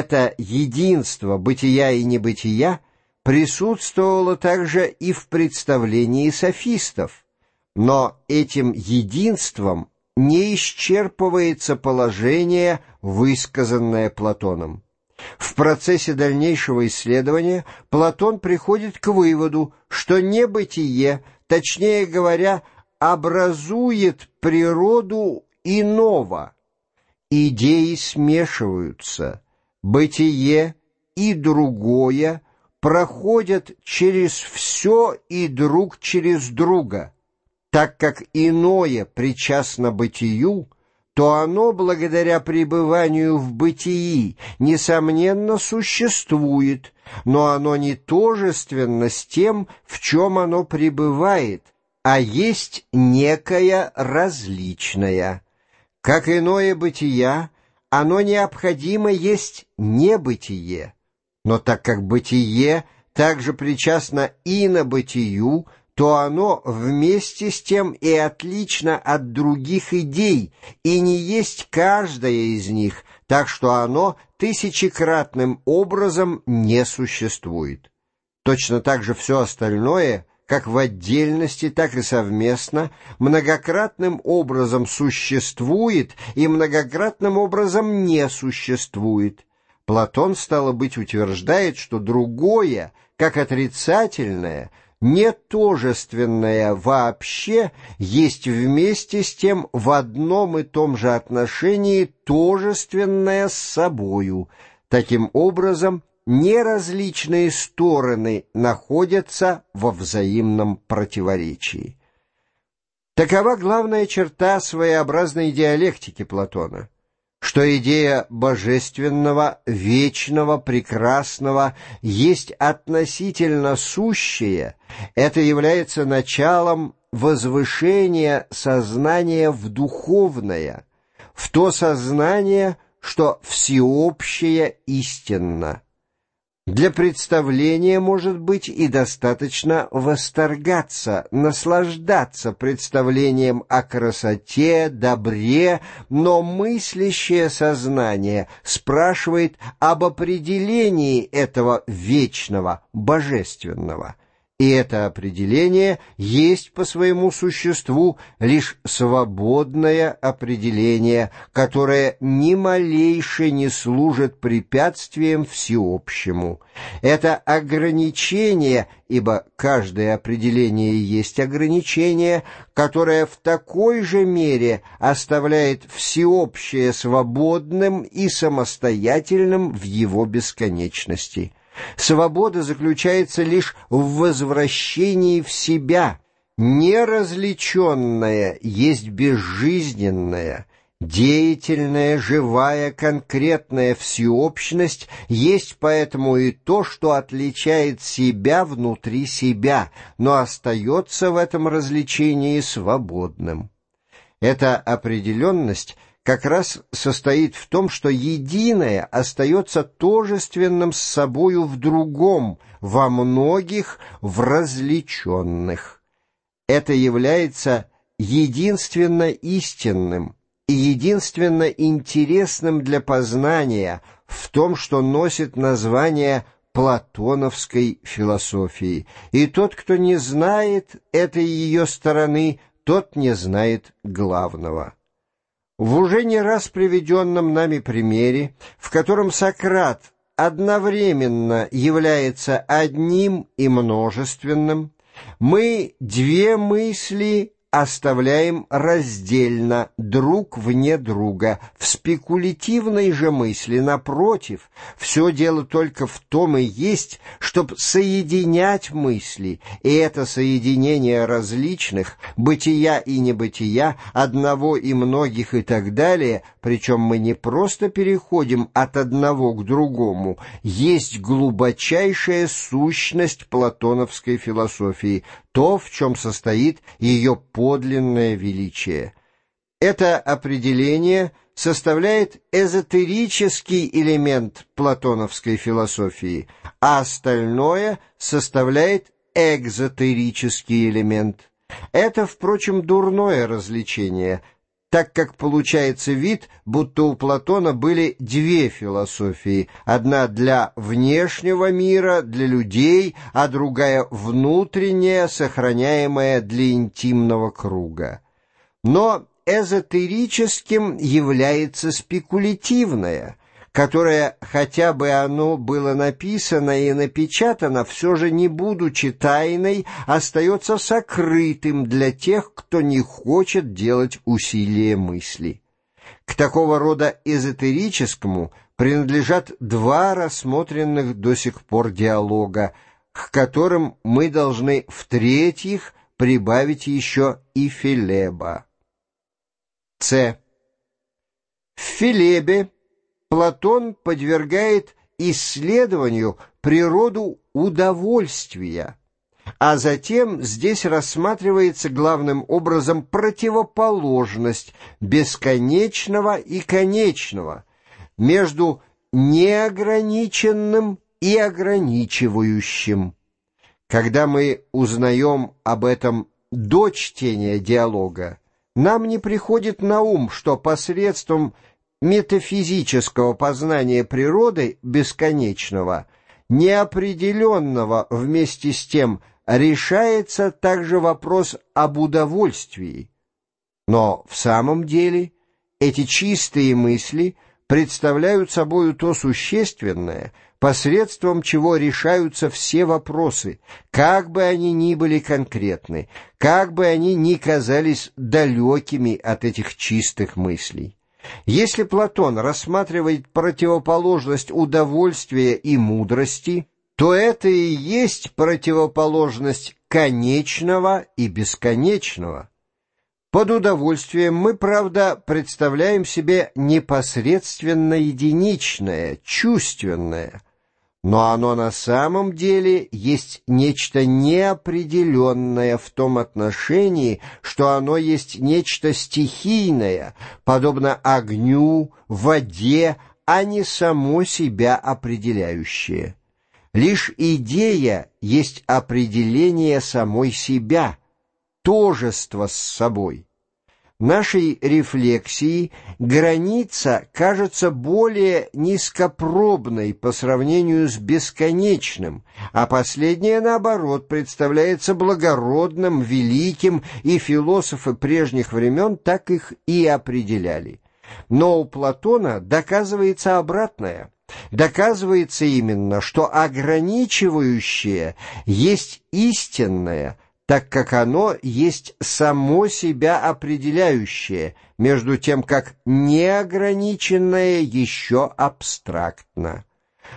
Это единство бытия и небытия присутствовало также и в представлении софистов, но этим единством не исчерпывается положение, высказанное Платоном. В процессе дальнейшего исследования Платон приходит к выводу, что небытие, точнее говоря, образует природу иного. Идеи смешиваются, бытие и другое проходят через все и друг через друга. Так как иное причастно бытию, то оно, благодаря пребыванию в бытии, несомненно существует, но оно не тожественно с тем, в чем оно пребывает, а есть некое различное. Как иное бытия, оно необходимо есть небытие, но так как бытие также причастно и на бытию, то оно вместе с тем и отлично от других идей, и не есть каждая из них, так что оно тысячекратным образом не существует. Точно так же все остальное, как в отдельности, так и совместно, многократным образом существует и многократным образом не существует. Платон, стало быть, утверждает, что другое, как отрицательное, нетожественное вообще есть вместе с тем в одном и том же отношении тожественное с собою. Таким образом, неразличные стороны находятся во взаимном противоречии. Такова главная черта своеобразной диалектики Платона — что идея божественного, вечного, прекрасного есть относительно сущее, это является началом возвышения сознания в духовное, в то сознание, что всеобщее истинно. Для представления, может быть, и достаточно восторгаться, наслаждаться представлением о красоте, добре, но мыслящее сознание спрашивает об определении этого вечного, божественного. И это определение есть по своему существу лишь свободное определение, которое ни малейше не служит препятствием всеобщему. Это ограничение, ибо каждое определение есть ограничение, которое в такой же мере оставляет всеобщее свободным и самостоятельным в его бесконечности. Свобода заключается лишь в возвращении в себя. Неразличенное есть безжизненное, деятельная, живая, конкретная всеобщность есть поэтому и то, что отличает себя внутри себя, но остается в этом развлечении свободным. Эта определенность — как раз состоит в том, что единое остается тожественным с собою в другом, во многих, в различенных. Это является единственно истинным и единственно интересным для познания в том, что носит название платоновской философии, и тот, кто не знает этой ее стороны, тот не знает главного. В уже не раз приведенном нами примере, в котором Сократ одновременно является одним и множественным, мы две мысли оставляем раздельно, друг вне друга. В спекулятивной же мысли, напротив, все дело только в том и есть, чтобы соединять мысли, и это соединение различных, бытия и небытия, одного и многих и так далее, причем мы не просто переходим от одного к другому, есть глубочайшая сущность платоновской философии, то, в чем состоит ее подлинное величие. Это определение составляет эзотерический элемент платоновской философии, а остальное составляет экзотерический элемент. Это, впрочем, дурное развлечение, так как получается вид, будто у Платона были две философии, одна для внешнего мира, для людей, а другая внутренняя, сохраняемая для интимного круга. Но эзотерическим является спекулятивное, которое, хотя бы оно было написано и напечатано, все же не будучи тайной, остается сокрытым для тех, кто не хочет делать усилия мысли. К такого рода эзотерическому принадлежат два рассмотренных до сих пор диалога, к которым мы должны в-третьих прибавить еще и Филеба. С. В Филебе Платон подвергает исследованию природу удовольствия, а затем здесь рассматривается главным образом противоположность бесконечного и конечного между неограниченным и ограничивающим. Когда мы узнаем об этом до чтения диалога, нам не приходит на ум, что посредством метафизического познания природы бесконечного, неопределенного вместе с тем, решается также вопрос об удовольствии. Но в самом деле эти чистые мысли представляют собою то существенное, посредством чего решаются все вопросы, как бы они ни были конкретны, как бы они ни казались далекими от этих чистых мыслей. Если Платон рассматривает противоположность удовольствия и мудрости, то это и есть противоположность конечного и бесконечного. Под удовольствием мы, правда, представляем себе непосредственно единичное, чувственное – но оно на самом деле есть нечто неопределенное в том отношении, что оно есть нечто стихийное, подобно огню, воде, а не само себя определяющее. Лишь идея есть определение самой себя, тожество с собой нашей рефлексии граница кажется более низкопробной по сравнению с бесконечным, а последнее, наоборот, представляется благородным, великим, и философы прежних времен так их и определяли. Но у Платона доказывается обратное. Доказывается именно, что ограничивающее есть истинное – так как оно есть само себя определяющее, между тем как неограниченное еще абстрактно.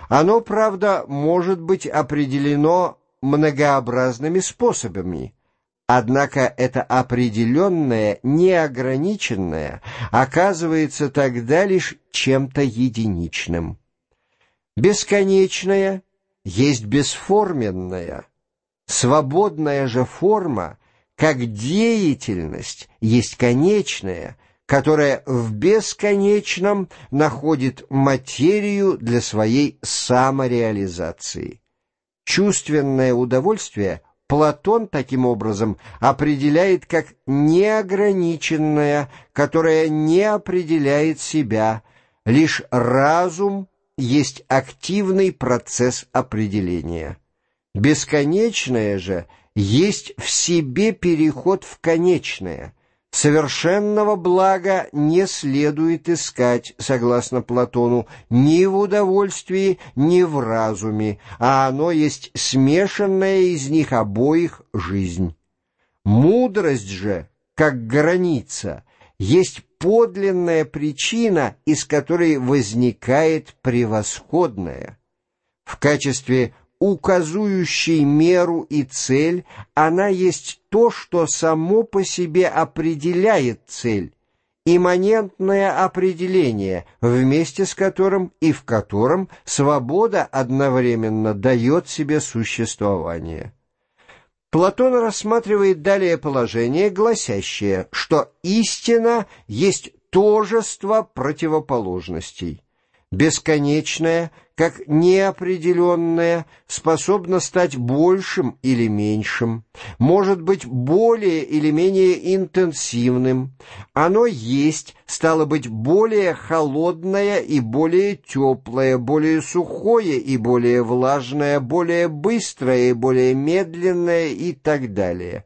Оно, правда, может быть определено многообразными способами, однако это определенное, неограниченное оказывается тогда лишь чем-то единичным. Бесконечное есть бесформенное – Свободная же форма, как деятельность, есть конечная, которая в бесконечном находит материю для своей самореализации. Чувственное удовольствие Платон таким образом определяет как неограниченное, которое не определяет себя, лишь разум есть активный процесс определения. Бесконечное же есть в себе переход в конечное. Совершенного блага не следует искать, согласно Платону, ни в удовольствии, ни в разуме, а оно есть смешанная из них обоих жизнь. Мудрость же, как граница, есть подлинная причина, из которой возникает превосходное. В качестве указующей меру и цель, она есть то, что само по себе определяет цель, имманентное определение, вместе с которым и в котором свобода одновременно дает себе существование. Платон рассматривает далее положение, гласящее, что истина есть тожество противоположностей. Бесконечное, как неопределенное, способно стать большим или меньшим, может быть более или менее интенсивным. Оно есть, стало быть, более холодное и более теплое, более сухое и более влажное, более быстрое и более медленное и так далее.